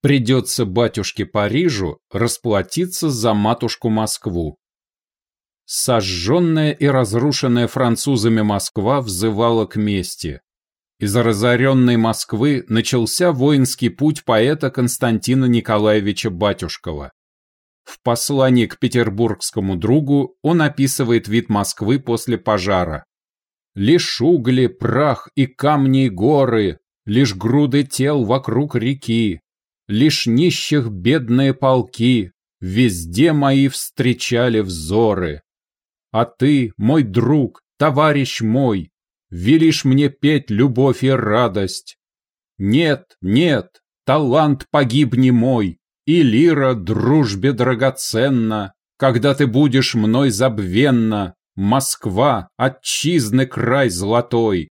Придется батюшке Парижу расплатиться за матушку Москву. Сожженная и разрушенная французами Москва взывала к мести. Из разоренной Москвы начался воинский путь поэта Константина Николаевича Батюшкова. В послании к петербургскому другу он описывает вид Москвы после пожара. «Лишь угли, прах и камни и горы, лишь груды тел вокруг реки, лишь нищих бедные полки, везде мои встречали взоры. А ты, мой друг, товарищ мой, велишь мне петь любовь и радость. Нет, нет, талант погиб мой, и лира дружбе драгоценна, когда ты будешь мной забвенна, Москва, отчизны край золотой.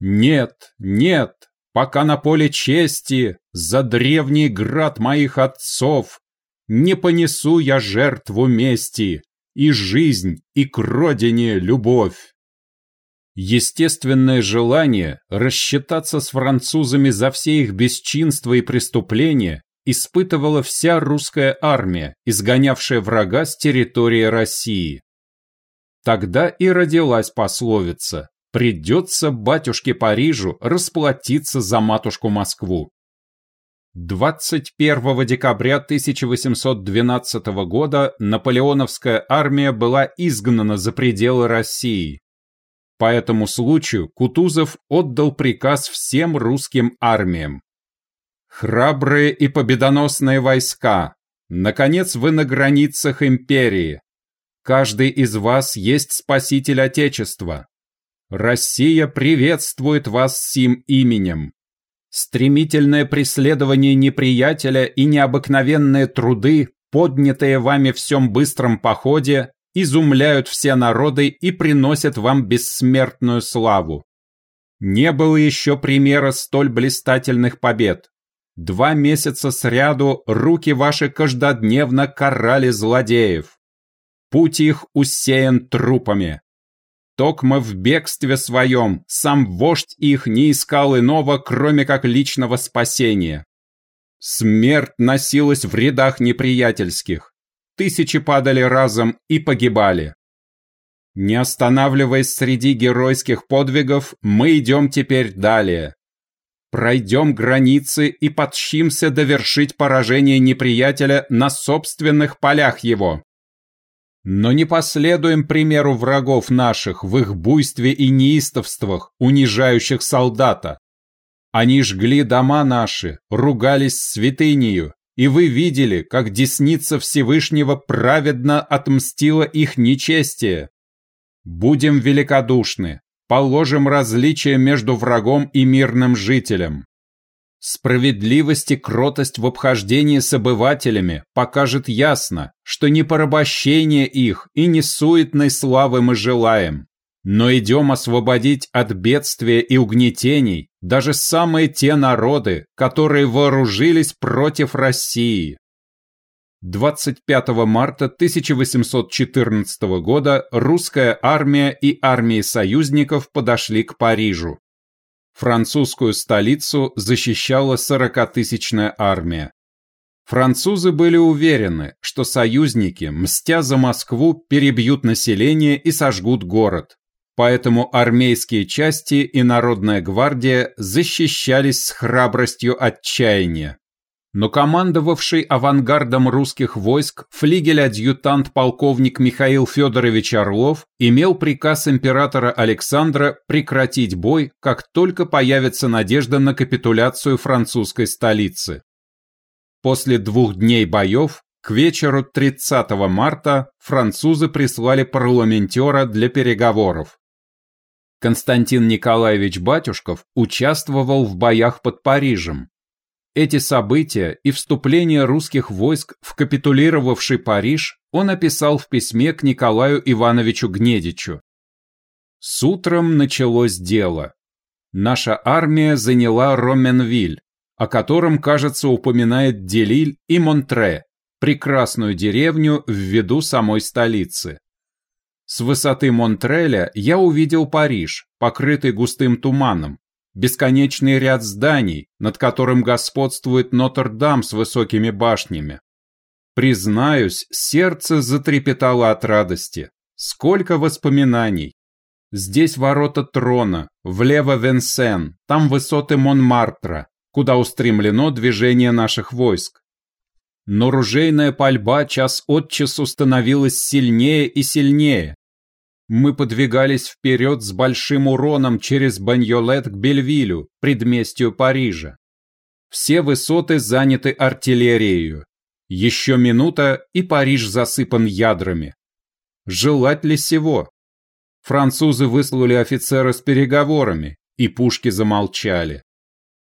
Нет, нет, пока на поле чести за древний град моих отцов не понесу я жертву мести и жизнь, и к родине любовь. Естественное желание рассчитаться с французами за все их бесчинства и преступления испытывала вся русская армия, изгонявшая врага с территории России. Тогда и родилась пословица Придется батюшке Парижу расплатиться за матушку Москву. 21 декабря 1812 года наполеоновская армия была изгнана за пределы России. По этому случаю Кутузов отдал приказ всем русским армиям. Храбрые и победоносные войска, наконец вы на границах империи. Каждый из вас есть спаситель Отечества. Россия приветствует вас сим именем. Стремительное преследование неприятеля и необыкновенные труды, поднятые вами в всем быстром походе, изумляют все народы и приносят вам бессмертную славу. Не было еще примера столь блистательных побед. Два месяца сряду руки ваши каждодневно карали злодеев. Путь их усеян трупами. Токмо в бегстве своем, сам вождь их не искал иного, кроме как личного спасения. Смерть носилась в рядах неприятельских. Тысячи падали разом и погибали. Не останавливаясь среди геройских подвигов, мы идем теперь далее. Пройдем границы и подщимся довершить поражение неприятеля на собственных полях его. Но не последуем примеру врагов наших в их буйстве и неистовствах, унижающих солдата. Они жгли дома наши, ругались святынею, и вы видели, как десница Всевышнего праведно отмстила их нечестие. Будем великодушны, положим различие между врагом и мирным жителем. Справедливость и кротость в обхождении с обывателями покажет ясно, что не порабощение их и не суетной славы мы желаем, но идем освободить от бедствия и угнетений даже самые те народы, которые вооружились против России. 25 марта 1814 года русская армия и армии союзников подошли к Парижу. Французскую столицу защищала сорокатысячная армия. Французы были уверены, что союзники, мстя за Москву, перебьют население и сожгут город. Поэтому армейские части и Народная гвардия защищались с храбростью отчаяния но командовавший авангардом русских войск флигель-адъютант полковник Михаил Федорович Орлов имел приказ императора Александра прекратить бой, как только появится надежда на капитуляцию французской столицы. После двух дней боев, к вечеру 30 марта, французы прислали парламентера для переговоров. Константин Николаевич Батюшков участвовал в боях под Парижем, эти события и вступление русских войск в капитулировавший Париж он описал в письме к Николаю Ивановичу Гнедичу. С утром началось дело. Наша армия заняла Роменвиль, о котором, кажется, упоминает Делиль и Монтре, прекрасную деревню в виду самой столицы. С высоты Монтреля я увидел Париж, покрытый густым туманом, бесконечный ряд зданий, над которым господствует Нотр-Дам с высокими башнями. Признаюсь, сердце затрепетало от радости. Сколько воспоминаний. Здесь ворота трона, влево Венсен, там высоты Монмартра, куда устремлено движение наших войск. Но ружейная пальба час от часу становилась сильнее и сильнее. Мы подвигались вперед с большим уроном через Баньолет к Бельвилю, предместью Парижа. Все высоты заняты артиллерией. Еще минута, и Париж засыпан ядрами. Желать ли сего? Французы выслали офицера с переговорами, и пушки замолчали.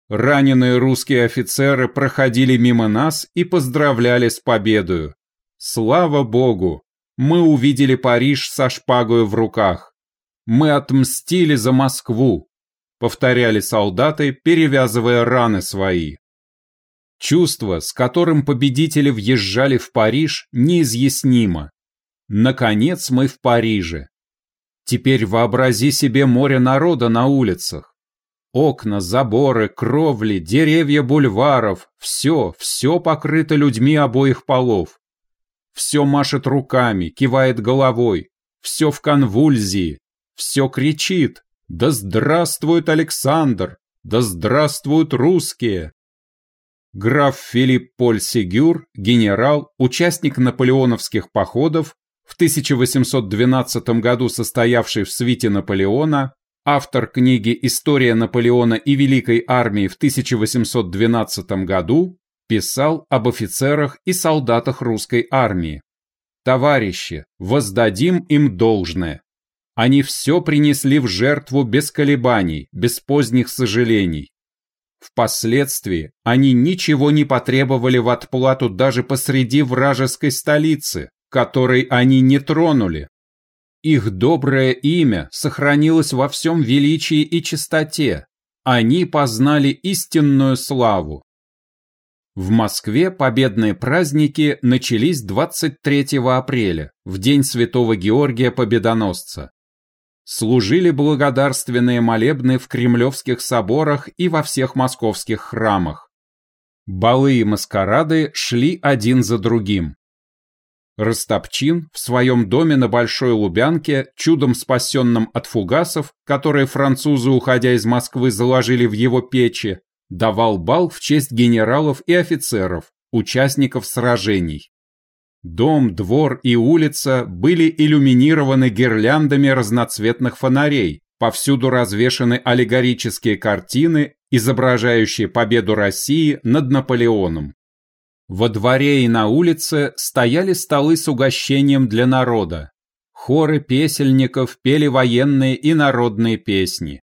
Раненые русские офицеры проходили мимо нас и поздравляли с победою. Слава Богу! Мы увидели Париж со шпагою в руках. Мы отмстили за Москву, повторяли солдаты, перевязывая раны свои. Чувство, с которым победители въезжали в Париж, неизъяснимо. Наконец мы в Париже. Теперь вообрази себе море народа на улицах. Окна, заборы, кровли, деревья бульваров – все, все покрыто людьми обоих полов. Все машет руками, кивает головой, все в конвульзии, все кричит «Да здравствует Александр! Да здравствуют русские!» Граф Филипп Поль Сигюр, генерал, участник наполеоновских походов, в 1812 году состоявший в свите Наполеона, автор книги «История Наполеона и Великой армии» в 1812 году, писал об офицерах и солдатах русской армии. «Товарищи, воздадим им должное. Они все принесли в жертву без колебаний, без поздних сожалений. Впоследствии они ничего не потребовали в отплату даже посреди вражеской столицы, который они не тронули. Их доброе имя сохранилось во всем величии и чистоте. Они познали истинную славу. В Москве победные праздники начались 23 апреля, в день Святого Георгия Победоносца. Служили благодарственные молебны в кремлевских соборах и во всех московских храмах. Балы и маскарады шли один за другим. Растопчин в своем доме на Большой Лубянке, чудом спасенном от фугасов, которые французы, уходя из Москвы, заложили в его печи, давал бал в честь генералов и офицеров, участников сражений. Дом, двор и улица были иллюминированы гирляндами разноцветных фонарей, повсюду развешаны аллегорические картины, изображающие победу России над Наполеоном. Во дворе и на улице стояли столы с угощением для народа. Хоры песельников пели военные и народные песни.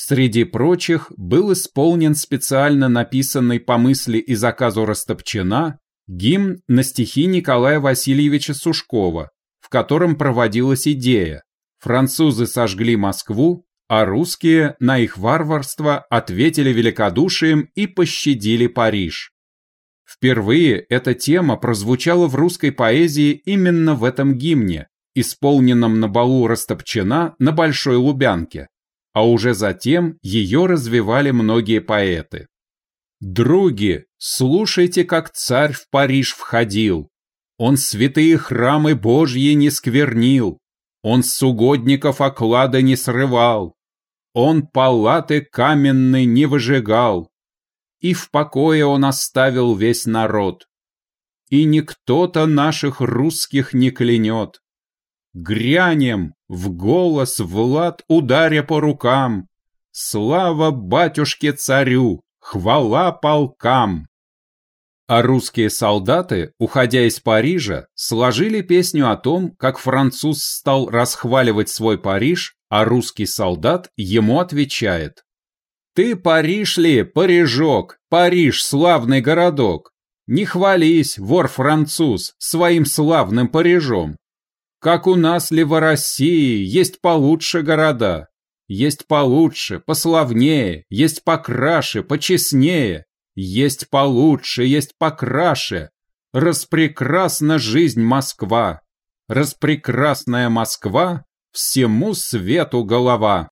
Среди прочих был исполнен специально написанный по мысли и заказу Растопчина гимн на стихи Николая Васильевича Сушкова, в котором проводилась идея «Французы сожгли Москву, а русские на их варварство ответили великодушием и пощадили Париж». Впервые эта тема прозвучала в русской поэзии именно в этом гимне, исполненном на балу Растопчина на Большой Лубянке, а уже затем ее развивали многие поэты. «Други, слушайте, как царь в Париж входил. Он святые храмы Божьи не сквернил, он с угодников оклада не срывал, он палаты каменной не выжигал, и в покое он оставил весь народ. И никто-то наших русских не клянет. Грянем, в голос Влад ударя по рукам. Слава батюшке-царю, хвала полкам. А русские солдаты, уходя из Парижа, сложили песню о том, как француз стал расхваливать свой Париж, а русский солдат ему отвечает. Ты Париж ли, Парижок, Париж, славный городок? Не хвались, вор-француз, своим славным Парижом. Как у нас ли в России есть получше города? Есть получше, пославнее, есть покраше, почестнее, есть получше, есть покраше. Распрекрасна жизнь Москва, распрекрасная Москва, всему свету голова.